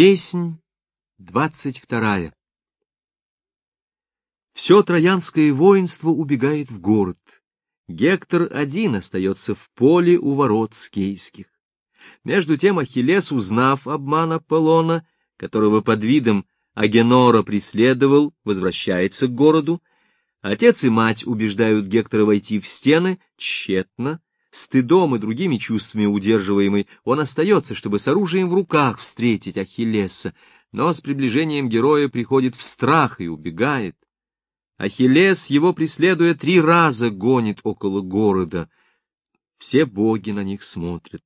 Песнь двадцать вторая. Все троянское воинство убегает в город. Гектор один остается в поле у ворот скейских. Между тем Ахиллес, узнав обман Аполлона, которого под видом Агенора преследовал, возвращается к городу. Отец и мать убеждают Гектора войти в стены, тщетно, стыдом и другими чувствами удерживаемый, он остается, чтобы с оружием в руках встретить Ахиллеса, но с приближением героя приходит в страх и убегает. Ахиллес, его преследуя, три раза гонит около города. Все боги на них смотрят.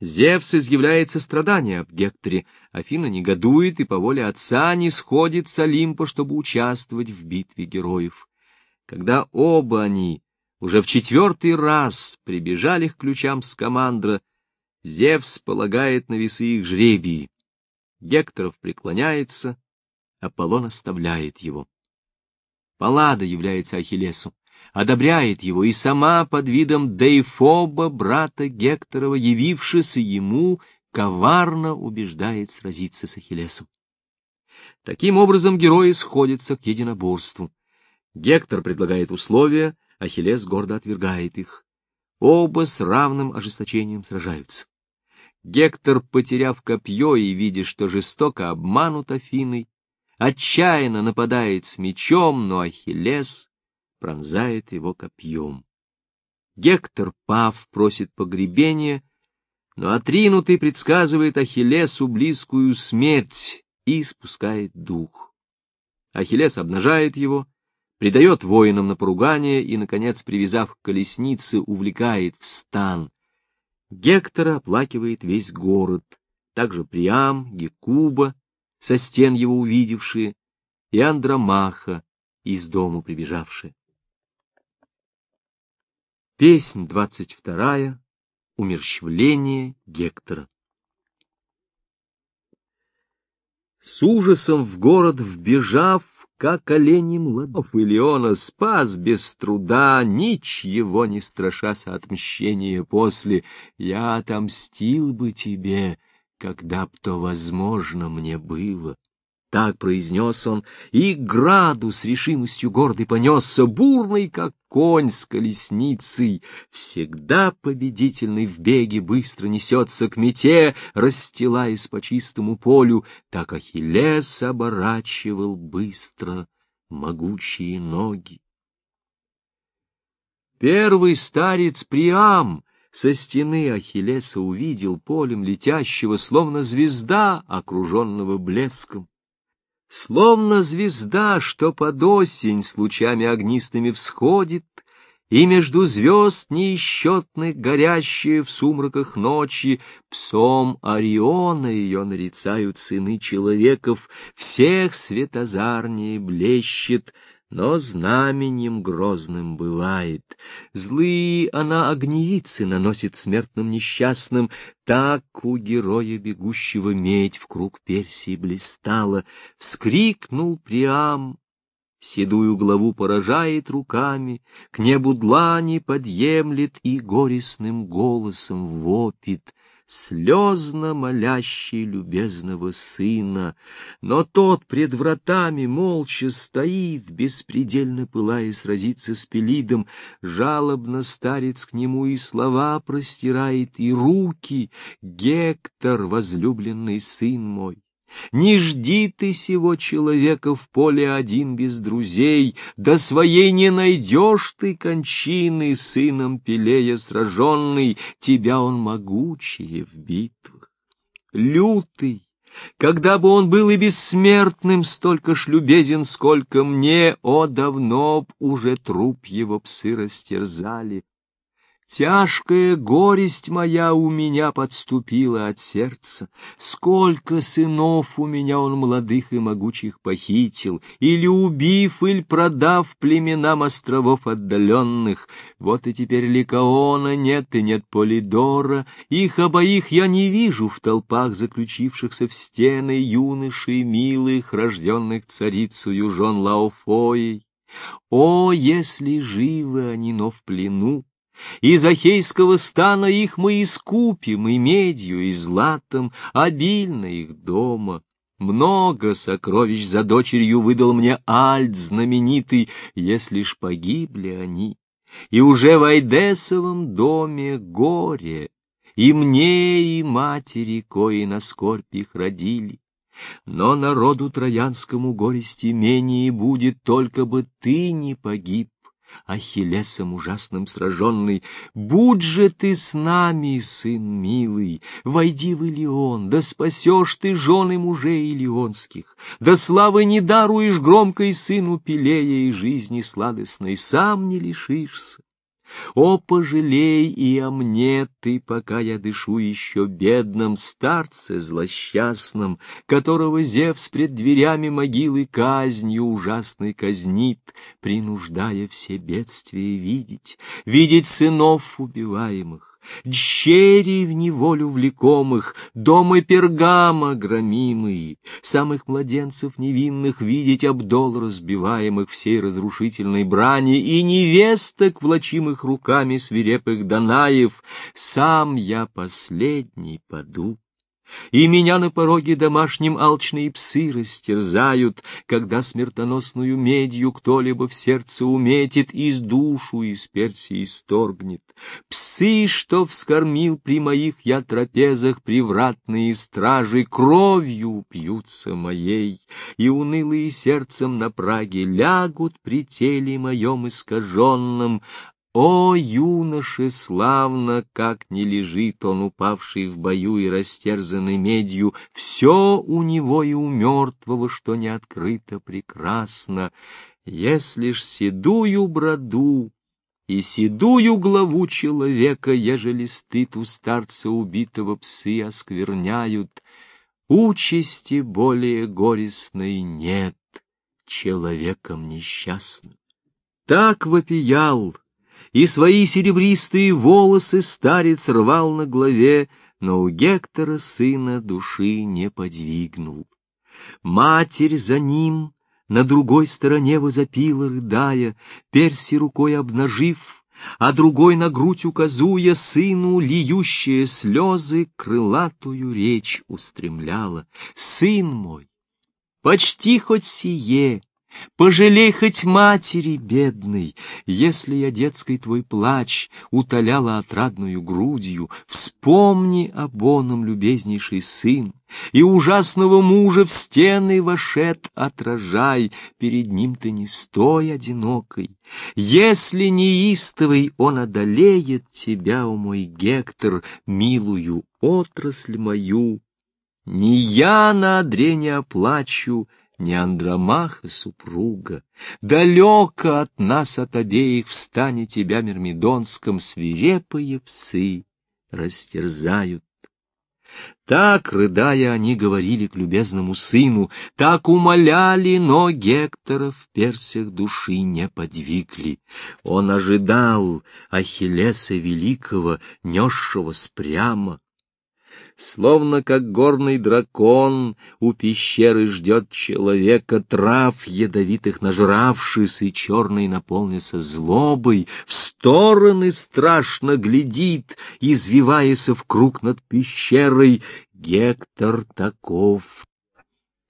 Зевс изъявляет сострадание об Гекторе, Афина негодует и по воле отца не сходит с Олимпа, чтобы участвовать в битве героев. Когда оба они уже в четвертый раз прибежали к ключам Скамандра, Зевс полагает на весы их жребии. Гекторов преклоняется, Аполлон оставляет его. Паллада является Ахиллесу одобряет его, и сама под видом Дейфоба, брата Гекторова, явившись ему, коварно убеждает сразиться с Ахиллесом. Таким образом герои сходятся к единоборству. Гектор предлагает условия, Ахиллес гордо отвергает их. Оба с равным ожесточением сражаются. Гектор, потеряв копье и видя, что жестоко обманут Афиной, отчаянно нападает с мечом, но Ахиллес пронзает его копьем. Гектор, пав, просит погребения, но отринутый предсказывает Ахиллесу близкую смерть и спускает дух. Ахиллес обнажает его, предает воинам на поругание и, наконец, привязав к колеснице, увлекает в стан. Гектора оплакивает весь город, также Приам, Гекуба, со стен его увидевшие, и Андромаха, из дому прибежавшие. Песнь двадцать вторая. Умерщвление Гектора. С ужасом в город вбежав, как олени младов, Илеона спас без труда, ничего не страшася отмщения после. Я отомстил бы тебе, когда б то возможно мне было. Так произнес он, и граду с решимостью гордый понесся, бурный, как конь с колесницей. Всегда победительный в беге быстро несется к мете, расстилаясь по чистому полю, так Ахиллес оборачивал быстро могучие ноги. Первый старец Приам со стены Ахиллеса увидел полем летящего, словно звезда, окруженного блеском. Словно звезда, что под осень с лучами огнистыми всходит, И между звезд неисчетных, горящие в сумраках ночи, Псом Ориона ее нарицают сыны человеков, Всех светозарнее блещет, но знаменем грозным бывает. Злые она огневицы наносит смертным несчастным, так у героя бегущего медь в круг Персии блистала. Вскрикнул Приам, седую главу поражает руками, к небу длани подъемлет и горестным голосом вопит слезно молящий любезного сына, но тот пред вратами молча стоит, беспредельно пылая сразиться с Пелидом, жалобно старец к нему и слова простирает, и руки, Гектор, возлюбленный сын мой. Не жди ты сего человека в поле один без друзей, до своей не найдешь ты кончины, сыном Пелея сраженный, тебя он могучие в битвах. Лютый, когда бы он был и бессмертным, столько ж любезен, сколько мне, о, давно б уже труп его псы растерзали. Тяжкая горесть моя у меня подступила от сердца. Сколько сынов у меня он молодых и могучих похитил, или убив, или продав племенам островов отдаленных. Вот и теперь Ликаона нет и нет Полидора, их обоих я не вижу в толпах заключившихся в стены юношей милых, рожденных царицею жен Лаофоей. О, если живы они, но в плену! Из Ахейского стана их мы искупим и медью, и златом, обильно их дома. Много сокровищ за дочерью выдал мне Альт знаменитый, если ж погибли они. И уже в Айдесовом доме горе, и мне, и матери, кои на скорбь их родили. Но народу троянскому горести менее будет, только бы ты не погиб, Ахиллесом ужасным сраженный. Будь же ты с нами, сын милый, войди в Илион, да спасешь ты жены мужей илионских, да славы не даруешь громкой сыну Пелея и жизни сладостной, сам не лишишься. О, пожалей и о мне ты, пока я дышу еще бедном старце злосчастном, которого Зевс пред дверями могилы казнью ужасной казнит, принуждая все бедствия видеть, видеть сынов убиваемых Дщери в неволю влекомых, дома пергама громимые, самых младенцев невинных видеть обдол разбиваемых всей разрушительной брани и невесток, влачимых руками свирепых Данаев, сам я последний паду и меня на пороге домашним алчные псы растерзают, когда смертоносную медью кто-либо в сердце уметит, из душу из Персии исторгнет. Псы, что вскормил при моих я трапезах привратные стражи, кровью пьются моей, и унылые сердцем на праге лягут при теле моем искаженном, о, юноше, славно, как не лежит он, упавший в бою и растерзанный медью, все у него и у мертвого, что не открыто прекрасно. Если ж седую броду и седую главу человека, ежели стыд у старца убитого псы оскверняют, участи более горестной нет человеком несчастным. Так вопиял и свои серебристые волосы старец рвал на голове, но у Гектора сына души не подвигнул. Матерь за ним на другой стороне возопила, рыдая, перси рукой обнажив, а другой на грудь указуя сыну, льющие слезы, крылатую речь устремляла. «Сын мой, почти хоть сие, Пожалей хоть матери бедной, если я детской твой плач утоляла отрадную грудью, вспомни об оном, любезнейший сын, и ужасного мужа в стены вошед отражай, перед ним ты не стой одинокой. Если неистовый он одолеет тебя, о мой Гектор, милую отрасль мою, не я на одре не оплачу, не Андромаха супруга, далеко от нас от обеих в стане тебя Мирмидонском свирепые псы растерзают. Так, рыдая, они говорили к любезному сыну, так умоляли, но Гектора в персях души не подвигли. Он ожидал Ахиллеса великого, несшего спрямо, Словно как горный дракон у пещеры ждет человека трав, ядовитых нажравшись, и черный наполнится злобой, в стороны страшно глядит, извиваясь в круг над пещерой. Гектор таков.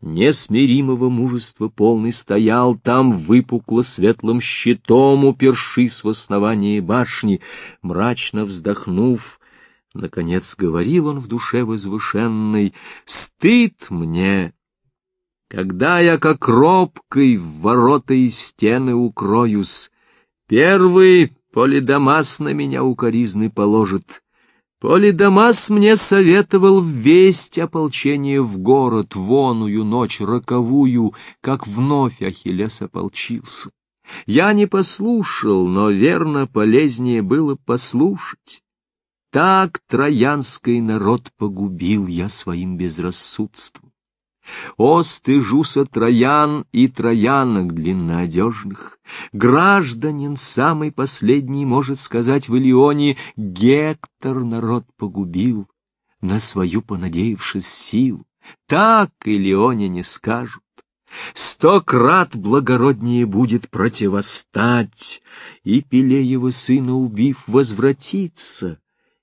Несмиримого мужества полный стоял, там выпукло светлым щитом, упершись в основание башни, мрачно вздохнув, Наконец говорил он в душе возвышенной, «Стыд мне, когда я как робкой в ворота и стены укроюсь. Первый Полидамас на меня укоризны положит. Полидамас мне советовал весть ополчение в город, воную ночь роковую, как вновь Ахиллес ополчился. Я не послушал, но верно полезнее было послушать. Так троянский народ погубил я своим безрассудством. О, стыжуся троян и троянок длинноодежных! Гражданин самый последний может сказать в Илионе, Гектор народ погубил, на свою понадеявшись силу. Так Илионе не скажут. Сто крат благороднее будет противостать, и Пелеева сына убив возвратиться,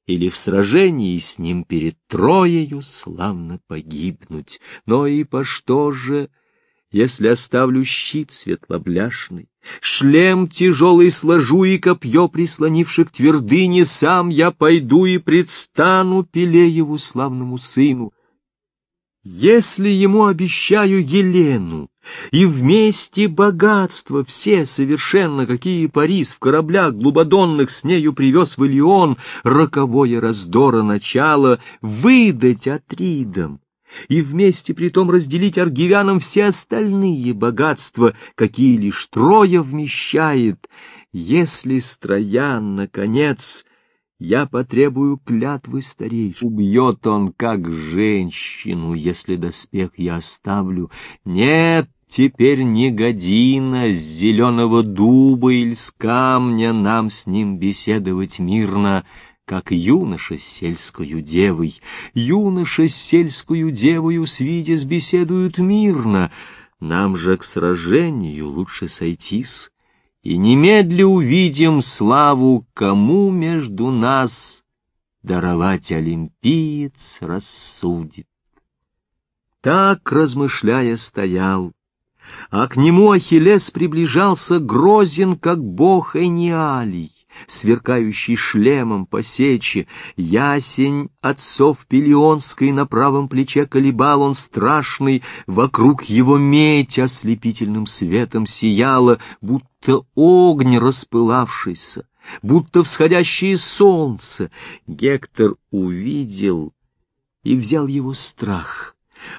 или в сражении с ним перед Троею славно погибнуть. Но и по что же, если оставлю щит светлобляшный, шлем тяжелый сложу и копье, прислонивши к твердыне, сам я пойду и предстану Пелееву славному сыну, если ему обещаю Елену, и вместе богатства все совершенно, какие Парис в кораблях глубодонных с нею привез в Илион, роковое раздора начало, выдать Атридам, и вместе притом разделить аргивянам все остальные богатства, какие лишь трое вмещает, если Строян, наконец, я потребую клятвы старейшин. Убьет он, как женщину, если доспех я оставлю. Нет, теперь не година с зеленого дуба или с камня нам с ним беседовать мирно, как юноша с сельскою девой. Юноша с сельскою девою с видес беседуют мирно, нам же к сражению лучше сойтись и немедля увидим славу, кому между нас даровать олимпиец рассудит. Так, размышляя, стоял, а к нему Ахиллес приближался грозен, как бог Эниалий сверкающий шлемом по сече, ясень отцов Пелионской на правом плече колебал он страшный, вокруг его медь ослепительным светом сияла, будто огонь распылавшийся, будто всходящее солнце. Гектор увидел и взял его страх.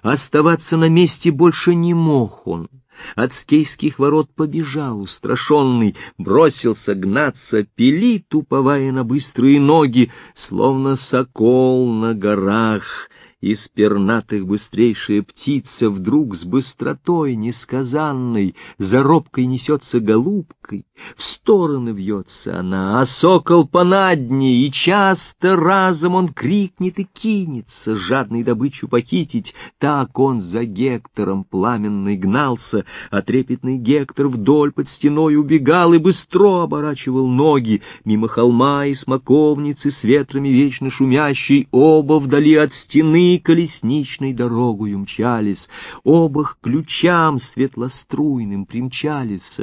Оставаться на месте больше не мог он. От скейских ворот побежал устрашенный, бросился гнаться, пилит, уповая на быстрые ноги, словно сокол на горах, из пернатых быстрейшая птица вдруг с быстротой несказанной за робкой несется голубкой, в стороны вьется она, а сокол понаднее, и часто разом он крикнет и кинется, жадный добычу похитить. Так он за Гектором пламенный гнался, а трепетный Гектор вдоль под стеной убегал и быстро оборачивал ноги, мимо холма и смоковницы с ветрами вечно шумящей, оба вдали от стены колесничной дорогою мчались, оба к ключам светлоструйным примчались,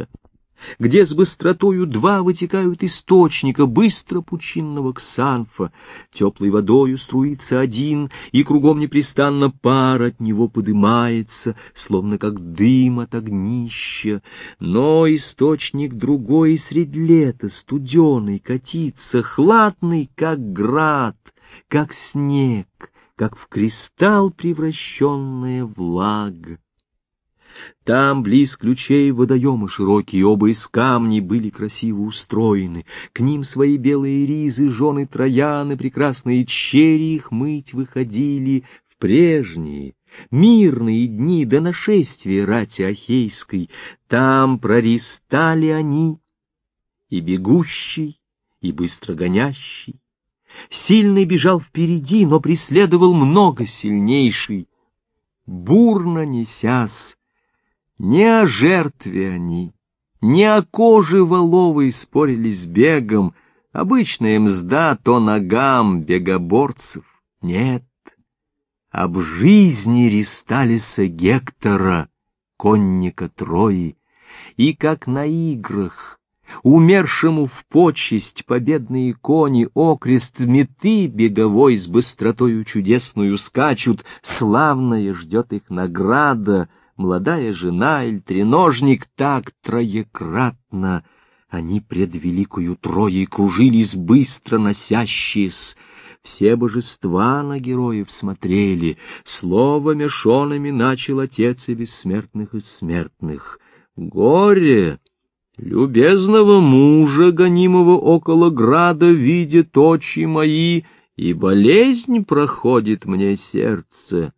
где с быстротою два вытекают источника быстро пучинного ксанфа, теплой водою струится один, и кругом непрестанно пар от него подымается, словно как дым от огнища, но источник другой средь лета, студеный, катится, хладный, как град, как снег, как в кристалл превращенная влага. Там, близ ключей, водоемы широкие, оба из камней были красиво устроены. К ним свои белые ризы, жены Трояны, прекрасные черри их мыть выходили в прежние, мирные дни до нашествия рати Ахейской. Там прористали они, и бегущий, и быстро гонящий, Сильный бежал впереди, но преследовал много сильнейший. Бурно несясь, не о жертве они, не о коже воловой спорили с бегом, обычная мзда то ногам бегоборцев. Нет, об жизни Ристалиса Гектора, конника Трои, и как на играх Умершему в почесть победные кони окрест меты беговой с быстротою чудесную скачут, славная ждет их награда, молодая жена или треножник так троекратно. Они пред великою троей кружились быстро носящиеся, все божества на героев смотрели, слово мешонами начал отец и бессмертных и смертных. Горе! Любезного мужа, гонимого около града, видят очи мои, и болезнь проходит мне сердце.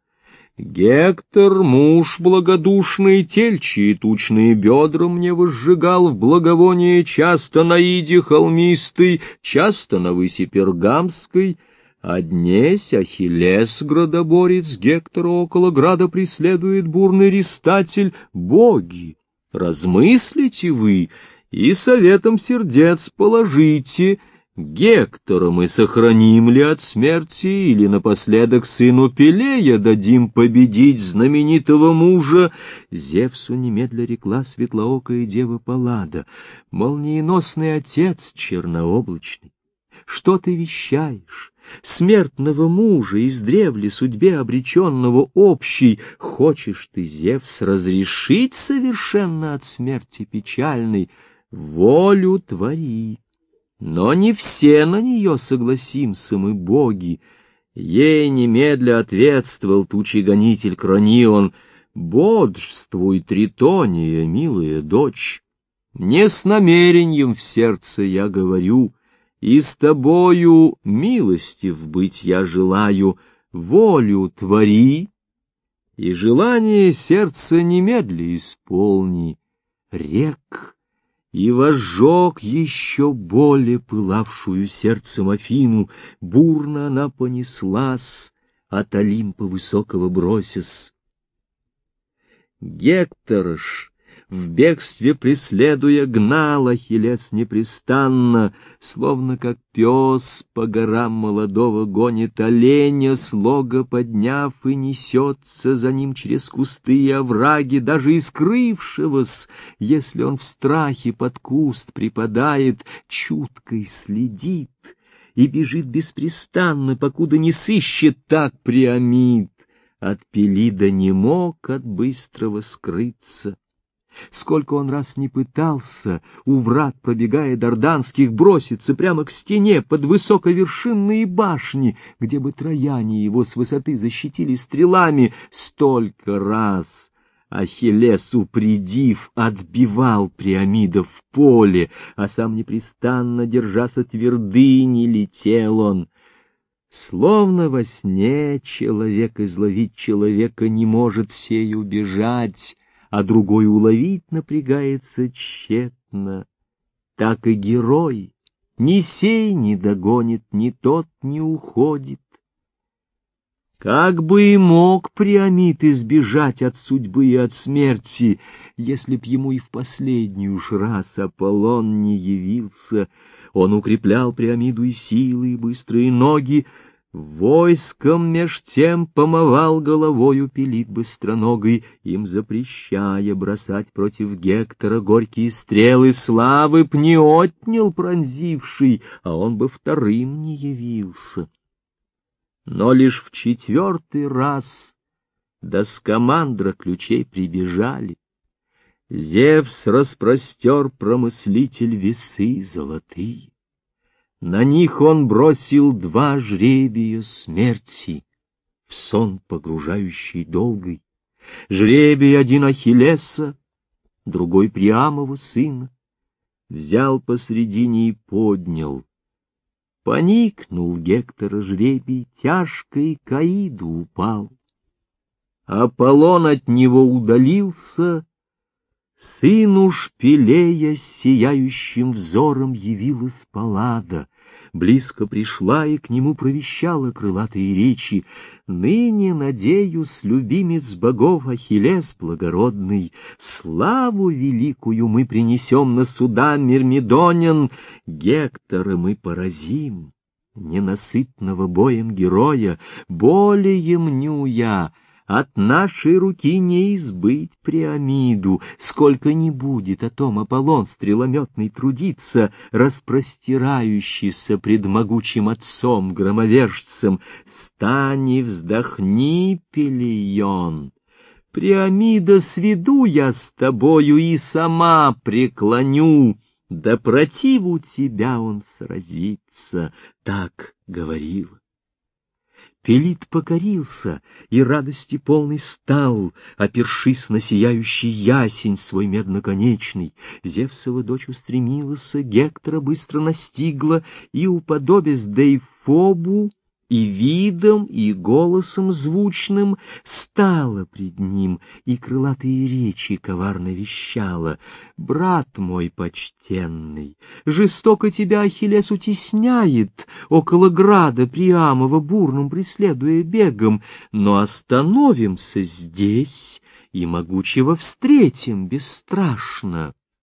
Гектор, муж благодушный, тельчие тучные бедра мне возжигал в благовоние часто на иде холмистой, часто на выси пергамской, А днесь Ахиллес, градоборец, Гектора около града преследует бурный рестатель, боги. Размыслите вы и советом сердец положите — Гектора мы сохраним ли от смерти, или напоследок сыну Пелея дадим победить знаменитого мужа? Зевсу немедля рекла светлоокая дева Паллада, молниеносный отец чернооблачный. Что ты вещаешь? Смертного мужа, издревле судьбе обреченного общей, хочешь ты, Зевс, разрешить совершенно от смерти печальной? Волю твори но не все на нее согласимся мы, боги. Ей немедля ответствовал тучий гонитель Кронион. Бодрствуй, Тритония, милая дочь. Не с намерением в сердце я говорю, и с тобою милостив быть я желаю, волю твори, и желание сердца немедля исполни. Рек и возжег еще более пылавшую сердцем Афину, бурно она понеслась, от Олимпа высокого бросясь. Гектор ж в бегстве преследуя, гнал Ахиллес непрестанно, словно как пес по горам молодого гонит оленя, слога подняв и несется за ним через кусты и овраги, даже и скрывшегося, если он в страхе под куст припадает, чуткой следит и бежит беспрестанно, покуда не сыщет так Приамид. От Пелида не мог от быстрого скрыться. Сколько он раз не пытался, у врат пробегая Дарданских, броситься прямо к стене под высоковершинные башни, где бы трояне его с высоты защитили стрелами, столько раз Ахиллес, упредив, отбивал Приамида в поле, а сам непрестанно, держась от твердыни, летел он. Словно во сне человек изловить человека не может сей убежать, а другой уловить напрягается тщетно. Так и герой ни сей не догонит, ни тот не уходит. Как бы и мог Приамид избежать от судьбы и от смерти, если б ему и в последнюю ж раз Аполлон не явился, он укреплял Приамиду и силы, и быстрые ноги, Войском меж тем помывал головою пилит быстроногой, им запрещая бросать против Гектора горькие стрелы славы б не отнял пронзивший, а он бы вторым не явился. Но лишь в четвертый раз до скамандра ключей прибежали. Зевс распростер промыслитель весы золотые. На них он бросил два жребия смерти, в сон погружающий долгой. Жребий один Ахиллеса, другой Приамова сына. Взял посредине и поднял. Поникнул Гектора жребий, тяжко и Каиду упал. Аполлон от него удалился, Сыну шпилея сияющим взором явилась Паллада, близко пришла и к нему провещала крылатые речи. Ныне, надеюсь, любимец богов Ахиллес благородный, славу великую мы принесем на суда Мирмидонин, Гектора мы поразим, ненасытного боем героя, более мню я, от нашей руки не избыть Приамиду, сколько ни будет о том Аполлон стрелометный трудиться, распростирающийся пред могучим отцом громовержцем. Стань вздохни, Пелион. Приамида сведу я с тобою и сама преклоню, да противу тебя он сразится, так говорила. Пелит покорился и радости полный стал, опершись на сияющий ясень свой медноконечный. Зевсова дочь устремилась, Гектора быстро настигла, и, уподобясь Дейфобу, и видом, и голосом звучным стала пред ним, и крылатые речи коварно вещала. «Брат мой почтенный, жестоко тебя Ахиллес утесняет, около града Приамова бурным преследуя бегом, но остановимся здесь» и могучего встретим бесстрашно.